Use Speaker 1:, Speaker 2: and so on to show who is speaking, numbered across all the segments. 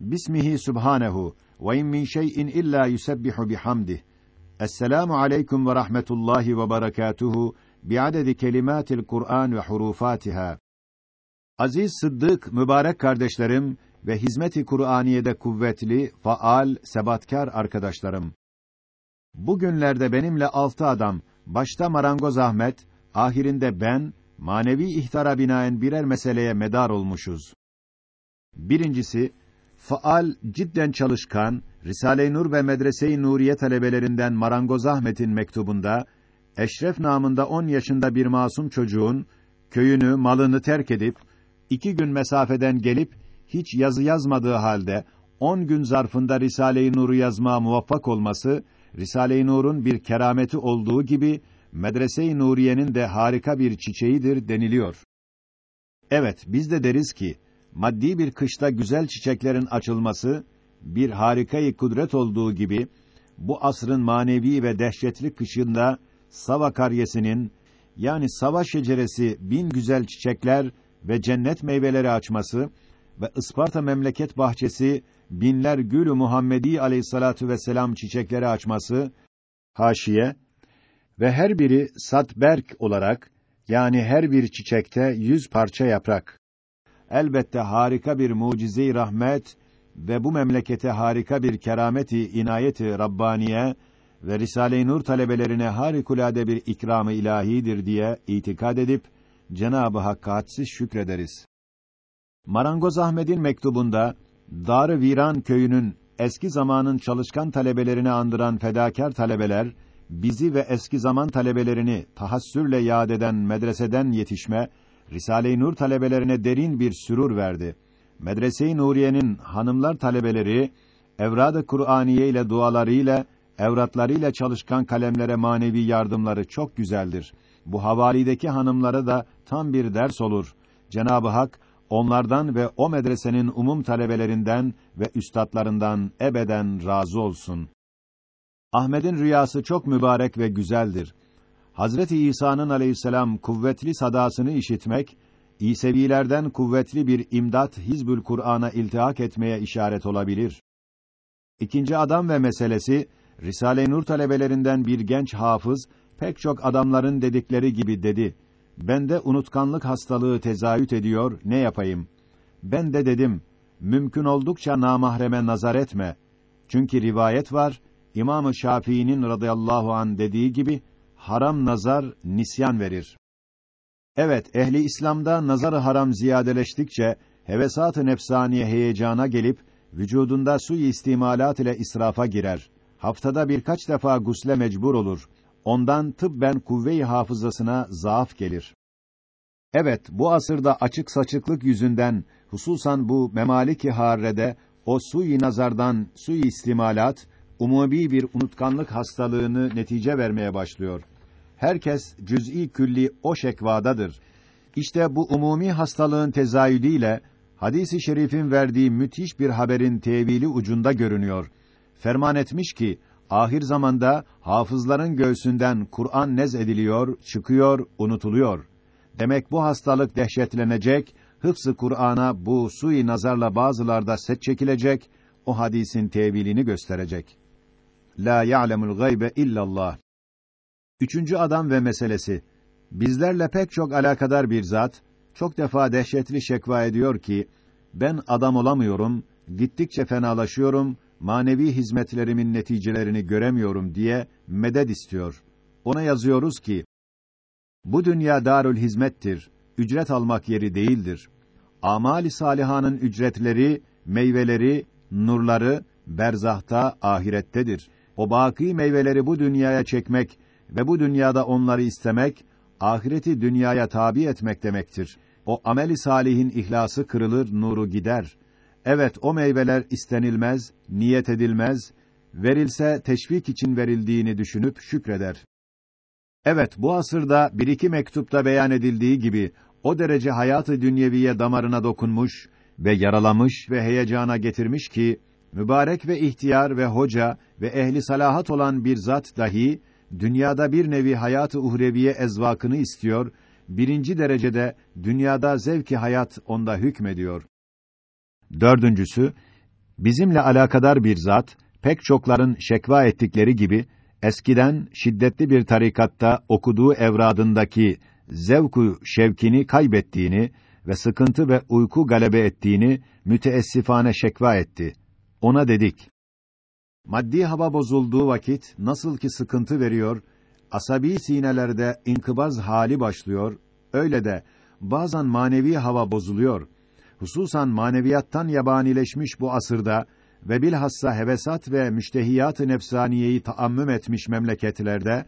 Speaker 1: Bismihi subhanehu ve in min şey'in illa yusebbihu bihamdih. Esselamu aleyküm ve rahmetullahi ve berekatuhu bi'adedi kelimatil Kur'an ve hurufatiha. Aziz Sıddık, mübarek kardeşlerim ve hizmeti Kur'aniye'de kuvvetli, faal, sebatkar arkadaşlarım. Bugünlerde benimle altı adam, başta Marangoz Ahmet, ahirinde ben, manevi ihtara binaen birer meseleye medar olmuşuz. Birincisi, faal, cidden çalışkan, Risale-i Nur ve Medrese-i Nuriye talebelerinden Marangoz Ahmet'in mektubunda, Eşref namında on yaşında bir masum çocuğun, köyünü, malını terk edip, iki gün mesafeden gelip, hiç yazı yazmadığı halde, on gün zarfında Risale-i Nur'u yazmaya muvaffak olması, Risale-i Nur'un bir kerameti olduğu gibi, Medrese-i Nuriye'nin de harika bir çiçeğidir deniliyor. Evet, biz de deriz ki, maddi bir kışta güzel çiçeklerin açılması, bir harikayı kudret olduğu gibi, bu asrın manevi ve dehşetli kışında, Sava karyesinin, yani Sava şeceresi bin güzel çiçekler ve cennet meyveleri açması ve Isparta memleket bahçesi binler gülü Muhammedi aleyhissalatu vesselam çiçekleri açması, haşiye ve her biri satberk olarak, yani her bir çiçekte yüz parça yaprak. Elbette harika bir mucize-i rahmet ve bu memlekete harika bir kerameti inayeti Rabbaniye ve Risale-i Nur talebelerine harikulade bir ikramı ilahidir diye itikad edip Cenab-ı Hakk'a hadsiz şükrederiz. Marangoz Ahmet'in mektubunda Dar-ı Viran köyünün eski zamanın çalışkan talebelerini andıran fedakar talebeler bizi ve eski zaman talebelerini tahassürle yad eden medreseden yetişme Risale-i Nur talebelerine derin bir sürur verdi. Medrese-i Nuriye'nin hanımlar talebeleri evrad-ı Kur'aniye ile dualarıyla, evratlarıyla çalışkan kalemlere manevi yardımları çok güzeldir. Bu havalideki hanımlara da tam bir ders olur. Cenab-ı Hak onlardan ve o medresenin umum talebelerinden ve üstadlarından ebeden razı olsun. Ahmet'in rüyası çok mübarek ve güzeldir. Hazreti İsa'nın aleyhisselam kuvvetli sadasını işitmek, İsevilerden kuvvetli bir imdat Hizbül Kur'an'a iltihak etmeye işaret olabilir. İkinci adam ve meselesi Risale-i Nur talebelerinden bir genç hafız pek çok adamların dedikleri gibi dedi. Bende unutkanlık hastalığı tezahüt ediyor, ne yapayım? Ben de dedim, mümkün oldukça namahreme nazar etme. Çünkü rivayet var, İmam-ı Şafii'nin radıyallahu an dediği gibi, haram nazar nisyan verir. Evet, ehli İslam'da nazarı haram ziyadeleştikçe hevesat-ı nefsaniye heyecana gelip vücudunda su istimalat ile israfa girer. Haftada birkaç defa gusle mecbur olur. Ondan tıbben kuvve-i hafızasına zaaf gelir. Evet, bu asırda açık saçıklık yüzünden hususan bu memalik-i harrede o sui nazardan sui istimalat umumi bir unutkanlık hastalığını netice vermeye başlıyor. Herkes cüz'i külli o şekvadadır. İşte bu umumi hastalığın tezahüdüyle hadisi şerifin verdiği müthiş bir haberin tevili ucunda görünüyor. Ferman etmiş ki ahir zamanda hafızların göğsünden Kur'an nez ediliyor, çıkıyor, unutuluyor. Demek bu hastalık dehşetlenecek, hıfzı Kur'an'a bu sui nazarla bazılarda set çekilecek, o hadisin tevilini gösterecek. La ya'lemul gaybe illallah. Üçüncü adam ve meselesi. Bizlerle pek çok alakadar bir zat, çok defa dehşetli şekva ediyor ki, ben adam olamıyorum, gittikçe fenalaşıyorum, manevi hizmetlerimin neticelerini göremiyorum diye medet istiyor. Ona yazıyoruz ki, bu dünya darül hizmettir, ücret almak yeri değildir. Amali salihanın ücretleri, meyveleri, nurları berzahta, ahirettedir. O baki meyveleri bu dünyaya çekmek ve bu dünyada onları istemek, ahireti dünyaya tabi etmek demektir. O ameli salihin ihlası kırılır, nuru gider. Evet, o meyveler istenilmez, niyet edilmez, verilse teşvik için verildiğini düşünüp şükreder. Evet, bu asırda bir iki mektupta beyan edildiği gibi o derece hayatı dünyeviye damarına dokunmuş ve yaralamış ve heyecana getirmiş ki mübarek ve ihtiyar ve hoca ve ehli salahat olan bir zat dahi dünyada bir nevi hayatı uhreviye ezvakını istiyor, birinci derecede dünyada zevki hayat onda hükmediyor. Dördüncüsü, Bizimle alakadar bir zat, pek çokların şekva ettikleri gibi, eskiden şiddetli bir tarikatta okuduğu evradındaki zevku şevkini kaybettiğini ve sıkıntı ve uyku galebe ettiğini müteessifane şekva etti. Ona dedik, maddi hava bozulduğu vakit nasıl ki sıkıntı veriyor, asabi sinelerde inkıbaz hali başlıyor, öyle de bazen manevi hava bozuluyor. Hususan maneviyattan yabanileşmiş bu asırda ve bilhassa hevesat ve müştehiyat-ı nefsaniyeyi taammüm etmiş memleketlerde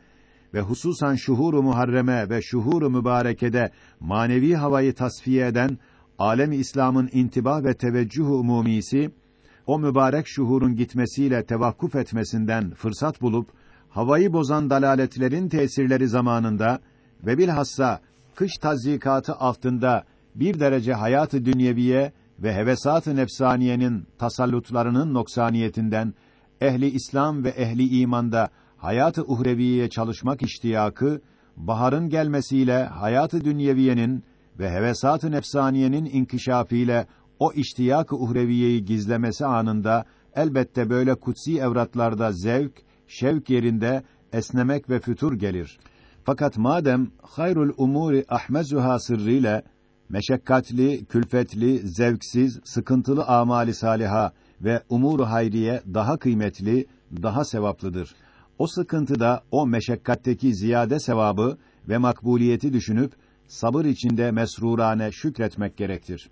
Speaker 1: ve hususan şuhuru muharreme ve şuhuru mübarekede manevi havayı tasfiye eden alem İslam'ın intibah ve teveccüh umumisi o mübarek şuhurun gitmesiyle tevakkuf etmesinden fırsat bulup havayı bozan dalaletlerin tesirleri zamanında ve bilhassa kış tazyikatı altında bir derece hayatı dünyeviye ve hevesat-ı nefsaniyenin tasallutlarının noksaniyetinden ehli İslam ve ehli imanda hayatı uhreviye çalışmak iştiyakı baharın gelmesiyle hayatı dünyeviyenin ve hevesat-ı nefsaniyenin inkişafıyla o iştiyak-ı uhreviyeyi gizlemesi anında elbette böyle kutsi evratlarda zevk, şevk yerinde esnemek ve fütur gelir. Fakat madem hayrul umuri ahmezuha sırrıyla meşakkatli, külfetli, zevksiz, sıkıntılı amali saliha ve umuru hayriye daha kıymetli, daha sevaplıdır. O sıkıntıda o meşakkatteki ziyade sevabı ve makbuliyeti düşünüp sabır içinde mesrurane şükretmek gerektir.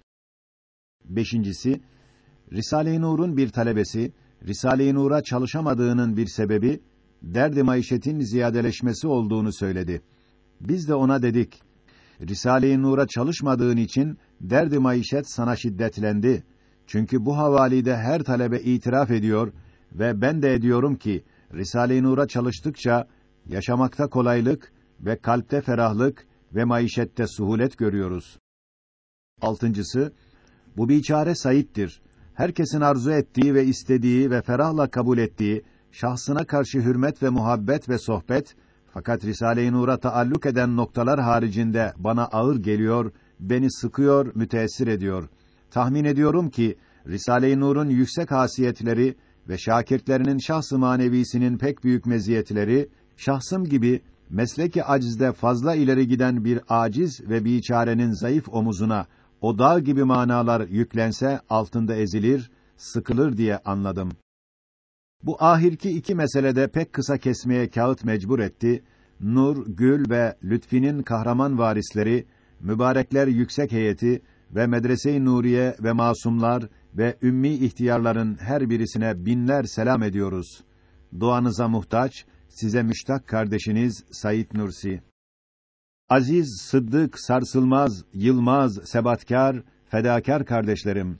Speaker 1: Beşincisi, Risale-i Nur'un bir talebesi, Risale-i Nur'a çalışamadığının bir sebebi, derdi maişetin ziyadeleşmesi olduğunu söyledi. Biz de ona dedik, Risale-i Nur'a çalışmadığın için derdi maişet sana şiddetlendi. Çünkü bu havalide her talebe itiraf ediyor ve ben de ediyorum ki Risale-i Nur'a çalıştıkça yaşamakta kolaylık ve kalpte ferahlık ve maişette suhulet görüyoruz. Altıncısı, bu biçare Said'dir. Herkesin arzu ettiği ve istediği ve ferahla kabul ettiği şahsına karşı hürmet ve muhabbet ve sohbet fakat Risale-i Nur'a taalluk eden noktalar haricinde bana ağır geliyor, beni sıkıyor, müteessir ediyor. Tahmin ediyorum ki Risale-i Nur'un yüksek hasiyetleri ve şakirtlerinin şahs-ı manevisinin pek büyük meziyetleri şahsım gibi mesleki acizde fazla ileri giden bir aciz ve biçarenin zayıf omuzuna o dağ gibi manalar yüklense altında ezilir, sıkılır diye anladım. Bu ahirki iki meselede pek kısa kesmeye kağıt mecbur etti. Nur, Gül ve Lütfi'nin kahraman varisleri, mübarekler yüksek heyeti ve Medrese-i Nuriye ve masumlar ve ümmi ihtiyarların her birisine binler selam ediyoruz. Duanıza muhtaç, size müştak kardeşiniz Sayit Nursi. Aziz, sıddık, sarsılmaz, yılmaz, sebatkar, fedakar kardeşlerim.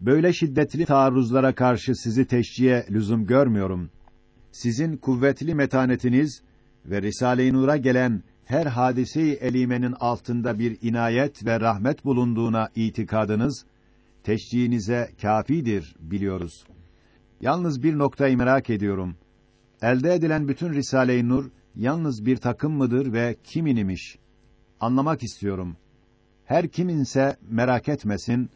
Speaker 1: Böyle şiddetli taarruzlara karşı sizi teşciye lüzum görmüyorum. Sizin kuvvetli metanetiniz ve Risale-i Nur'a gelen her hadise-i elimenin altında bir inayet ve rahmet bulunduğuna itikadınız teşciğinize kafidir biliyoruz. Yalnız bir noktayı merak ediyorum. Elde edilen bütün Risale-i Nur yalnız bir takım mıdır ve kimin imiş? Anlamak istiyorum. Her kiminse merak etmesin,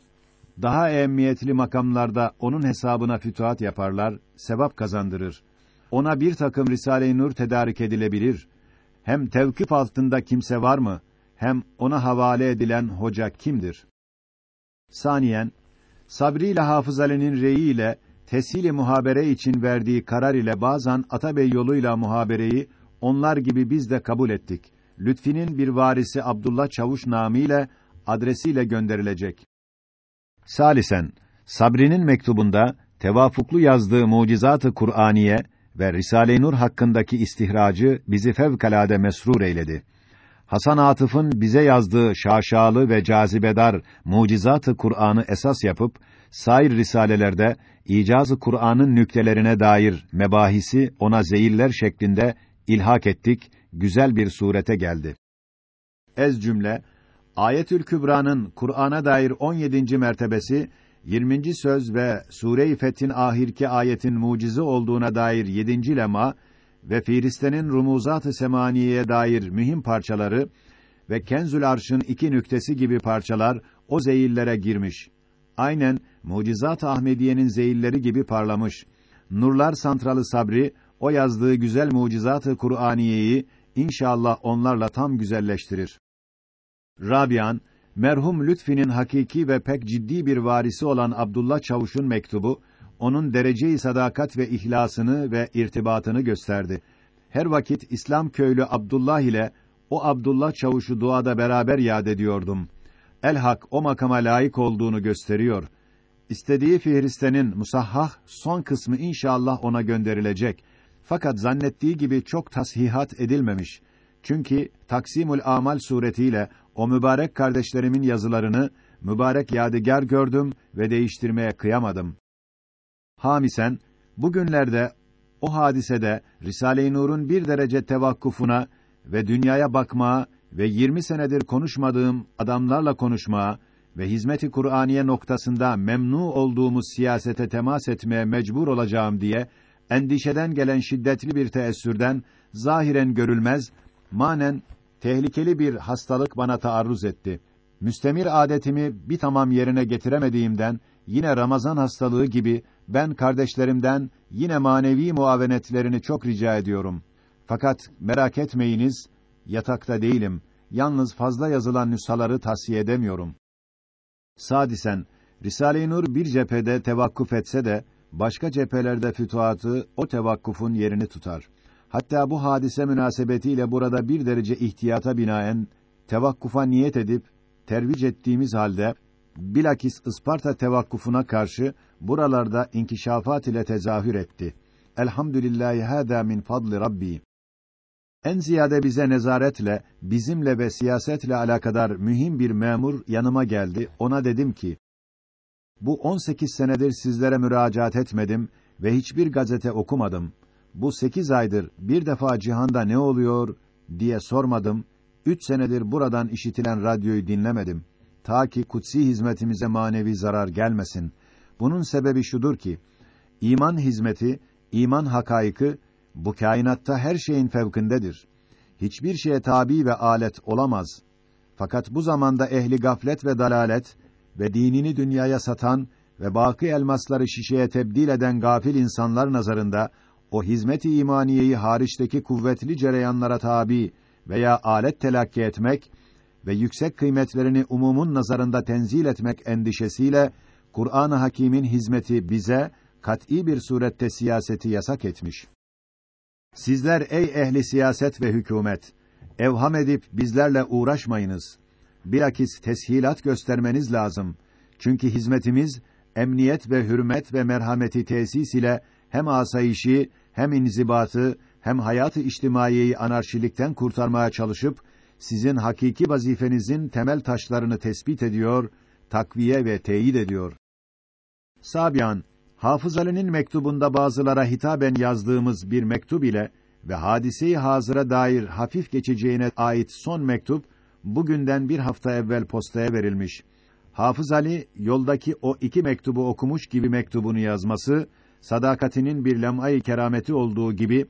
Speaker 1: daha ehemmiyetli makamlarda onun hesabına fütuhat yaparlar, sevap kazandırır. Ona bir takım Risale-i Nur tedarik edilebilir. Hem tevkif altında kimse var mı? Hem ona havale edilen hoca kimdir? Saniyen, Sabri ile Hafız Ali'nin reyi ile tesili muhabere için verdiği karar ile bazen Atabey yoluyla muhabereyi onlar gibi biz de kabul ettik. Lütfi'nin bir varisi Abdullah Çavuş namıyla adresiyle gönderilecek. Salisen, Sabri'nin mektubunda tevafuklu yazdığı mucizatı Kur'aniye ve Risale-i Nur hakkındaki istihracı bizi fevkalade mesrur eyledi. Hasan Atıf'ın bize yazdığı şaşalı ve cazibedar mucizatı Kur'an'ı esas yapıp sair risalelerde icazı Kur'an'ın nüktelerine dair mebahisi ona zeyiller şeklinde ilhak ettik, güzel bir surete geldi. Ez cümle Ayetül Kübra'nın Kur'an'a dair 17. mertebesi 20. söz ve Sure-i Fetih'in ahirki ayetin mucize olduğuna dair 7. lema ve Firiste'nin Rumuzat-ı Semaniye'ye dair mühim parçaları ve Kenzül Arş'ın iki nüktesi gibi parçalar o zeyillere girmiş. Aynen Mucizat Ahmediye'nin zeyilleri gibi parlamış. Nurlar Santralı Sabri o yazdığı güzel mucizatı Kur'aniyeyi inşallah onlarla tam güzelleştirir. Rabian merhum Lütfi'nin hakiki ve pek ciddi bir varisi olan Abdullah Çavuş'un mektubu onun dereceyi sadakat ve ihlasını ve irtibatını gösterdi. Her vakit İslam köylü Abdullah ile o Abdullah Çavuş'u duada beraber yad ediyordum. Elhak o makama layık olduğunu gösteriyor. İstediği Fihristenin musahhah son kısmı inşallah ona gönderilecek. Fakat zannettiği gibi çok tashihat edilmemiş. Çünkü Taksimül Amal suretiyle o mübarek kardeşlerimin yazılarını mübarek yadigar gördüm ve değiştirmeye kıyamadım. Hamisen bugünlerde o hadisede Risale-i Nur'un bir derece tevakkufuna ve dünyaya bakmaya ve 20 senedir konuşmadığım adamlarla konuşmaya ve hizmeti Kur'aniye noktasında memnu olduğumuz siyasete temas etmeye mecbur olacağım diye endişeden gelen şiddetli bir teessürden zahiren görülmez, manen tehlikeli bir hastalık bana taarruz etti. Müstemir adetimi bir tamam yerine getiremediğimden yine Ramazan hastalığı gibi ben kardeşlerimden yine manevi muavenetlerini çok rica ediyorum. Fakat merak etmeyiniz, yatakta değilim. Yalnız fazla yazılan nüshaları tavsiye edemiyorum. Sadisen, Risale-i Nur bir cephede tevakkuf etse de, başka cephelerde fütuhatı o tevakkufun yerini tutar. Hatta bu hadise münasebetiyle burada bir derece ihtiyata binaen, tevakkufa niyet edip, tervic ettiğimiz halde, bilakis Isparta tevakkufuna karşı, buralarda inkişafat ile tezahür etti. Elhamdülillahi hâdâ min fadli Rabbi. En ziyade bize nezaretle, bizimle ve siyasetle alakadar mühim bir memur yanıma geldi. Ona dedim ki, bu 18 senedir sizlere müracaat etmedim ve hiçbir gazete okumadım. Bu sekiz aydır bir defa cihanda ne oluyor diye sormadım. Üç senedir buradan işitilen radyoyu dinlemedim. Ta ki kutsi hizmetimize manevi zarar gelmesin. Bunun sebebi şudur ki, iman hizmeti, iman hakaiki, bu kainatta her şeyin fevkindedir. Hiçbir şeye tabi ve alet olamaz. Fakat bu zamanda ehli gaflet ve dalalet ve dinini dünyaya satan ve baki elmasları şişeye tebdil eden gafil insanlar nazarında o hizmet-i imaniyeyi hariçteki kuvvetli cereyanlara tabi veya alet telakki etmek ve yüksek kıymetlerini umumun nazarında tenzil etmek endişesiyle Kur'an-ı Hakîm'in hizmeti bize kat'î bir surette siyaseti yasak etmiş. Sizler ey ehli siyaset ve hükümet, evham edip bizlerle uğraşmayınız. Bilakis teshilat göstermeniz lazım. Çünkü hizmetimiz emniyet ve hürmet ve merhameti tesis ile hem asayişi, hem inzibatı, hem hayatı içtimaiyeyi anarşilikten kurtarmaya çalışıp sizin hakiki vazifenizin temel taşlarını tespit ediyor, takviye ve teyit ediyor. Sabian, Hafız Ali'nin mektubunda bazılara hitaben yazdığımız bir mektup ile ve hadiseyi hazıra dair hafif geçeceğine ait son mektup bugünden bir hafta evvel postaya verilmiş. Hafız Ali yoldaki o iki mektubu okumuş gibi mektubunu yazması sadakatinin bir lem'ay kerameti olduğu gibi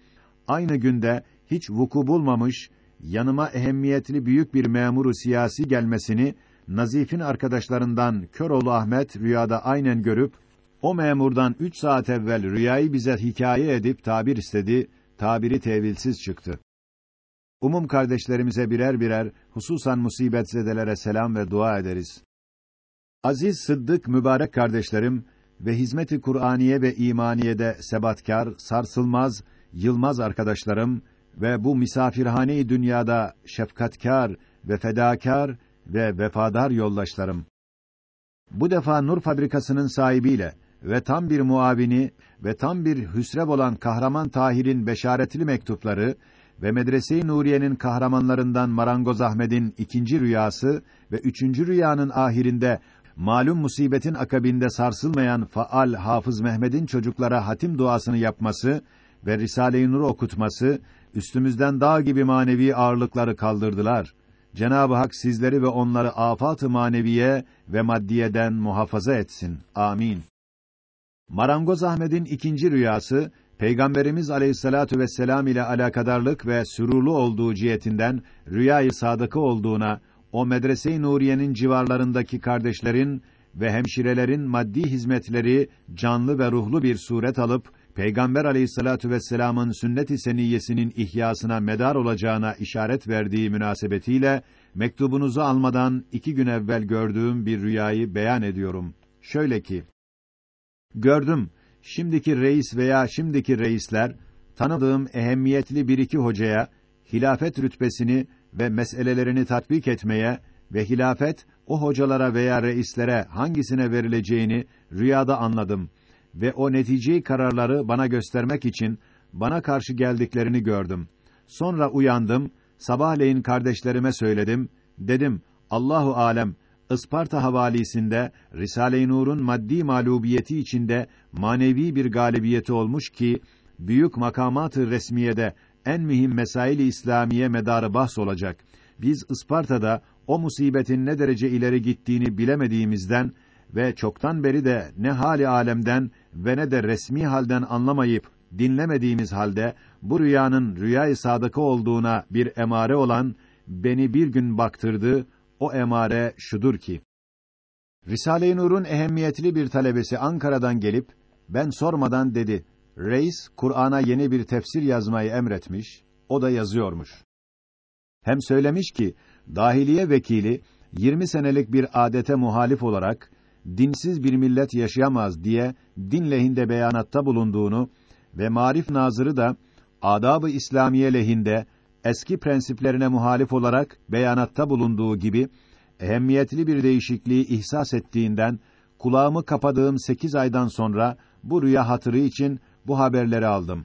Speaker 1: aynı günde hiç vuku bulmamış yanıma ehemmiyetli büyük bir memuru siyasi gelmesini Nazif'in arkadaşlarından Köroğlu Ahmet rüyada aynen görüp o memurdan üç saat evvel rüyayı bize hikaye edip tabir istedi, tabiri tevilsiz çıktı. Umum kardeşlerimize birer birer, hususan musibetzedelere selam ve dua ederiz. Aziz Sıddık mübarek kardeşlerim ve hizmeti Kur'aniye ve imaniyede sebatkar, sarsılmaz, yılmaz arkadaşlarım ve bu misafirhane-i dünyada şefkatkar ve fedakar ve vefadar yoldaşlarım. Bu defa Nur fabrikasının sahibiyle ve tam bir muavini ve tam bir hüsrev olan Kahraman Tahir'in beşaretli mektupları ve Medrese-i Nuriye'nin kahramanlarından Marangoz Ahmed'in ikinci rüyası ve üçüncü rüyanın ahirinde malum musibetin akabinde sarsılmayan faal Hafız Mehmed'in çocuklara hatim duasını yapması ve Risale-i Nur okutması üstümüzden dağ gibi manevi ağırlıkları kaldırdılar. Cenab-ı Hak sizleri ve onları afat-ı maneviye ve maddiyeden muhafaza etsin. Amin. Marangoz Ahmed'in ikinci rüyası Peygamberimiz Aleyhissalatu vesselam ile alakadarlık ve sürurlu olduğu cihetinden rüyayı sadıkı olduğuna o medrese-i Nuriye'nin civarlarındaki kardeşlerin ve hemşirelerin maddi hizmetleri canlı ve ruhlu bir suret alıp Peygamber Aleyhissalatu vesselam'ın sünnet-i seniyyesinin ihyasına medar olacağına işaret verdiği münasebetiyle mektubunuzu almadan iki gün evvel gördüğüm bir rüyayı beyan ediyorum. Şöyle ki, gördüm, şimdiki reis veya şimdiki reisler, tanıdığım ehemmiyetli bir iki hocaya, hilafet rütbesini ve meselelerini tatbik etmeye ve hilafet, o hocalara veya reislere hangisine verileceğini rüyada anladım ve o neticeyi kararları bana göstermek için bana karşı geldiklerini gördüm. Sonra uyandım, sabahleyin kardeşlerime söyledim, dedim, Allahu alem, Isparta havalisinde Risale-i Nur'un maddi mağlubiyeti içinde manevi bir galibiyeti olmuş ki büyük makamat-ı resmiyede en mühim mesail-i İslamiye medarı bahs olacak. Biz Isparta'da o musibetin ne derece ileri gittiğini bilemediğimizden ve çoktan beri de ne hali alemden ve ne de resmi halden anlamayıp dinlemediğimiz halde bu rüyanın rüyayı sadıkı olduğuna bir emare olan beni bir gün baktırdı. O emare şudur ki Risale-i Nur'un ehemmiyetli bir talebesi Ankara'dan gelip ben sormadan dedi. Reis Kur'an'a yeni bir tefsir yazmayı emretmiş. O da yazıyormuş. Hem söylemiş ki dahiliye vekili 20 senelik bir adete muhalif olarak dinsiz bir millet yaşayamaz diye din lehinde beyanatta bulunduğunu ve Marif Nazırı da adab-ı İslamiye lehinde eski prensiplerine muhalif olarak beyanatta bulunduğu gibi ehemmiyetli bir değişikliği ihsas ettiğinden kulağımı kapadığım sekiz aydan sonra bu rüya hatırı için bu haberleri aldım.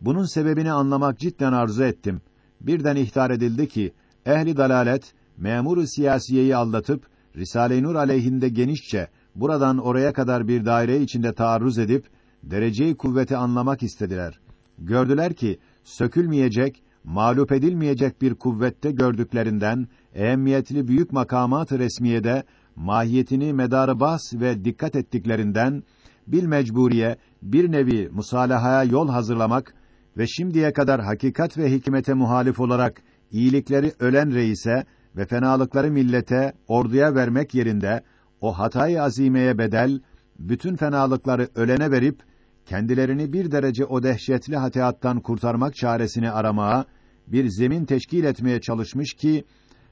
Speaker 1: Bunun sebebini anlamak cidden arzu ettim. Birden ihtar edildi ki ehli dalalet memur siyasiyeyi aldatıp Risale-i Nur aleyhinde genişçe buradan oraya kadar bir daire içinde taarruz edip dereceyi kuvveti anlamak istediler. Gördüler ki sökülmeyecek, mağlup edilmeyecek bir kuvvette gördüklerinden ehemmiyetli büyük makamat-ı resmiyede mahiyetini medarı bas ve dikkat ettiklerinden bil mecburiye bir nevi musalahaya yol hazırlamak ve şimdiye kadar hakikat ve hikmete muhalif olarak iyilikleri ölen reise ve fenalıkları millete, orduya vermek yerinde o hatayı azimeye bedel bütün fenalıkları ölene verip kendilerini bir derece o dehşetli hatiattan kurtarmak çaresini aramaya bir zemin teşkil etmeye çalışmış ki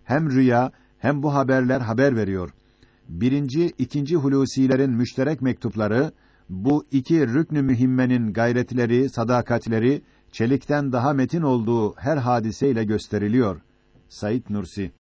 Speaker 1: hem rüya hem bu haberler haber veriyor. Birinci, ikinci hulusilerin müşterek mektupları bu iki rüknü mühimmenin gayretleri, sadakatleri çelikten daha metin olduğu her hadiseyle gösteriliyor. Said Nursi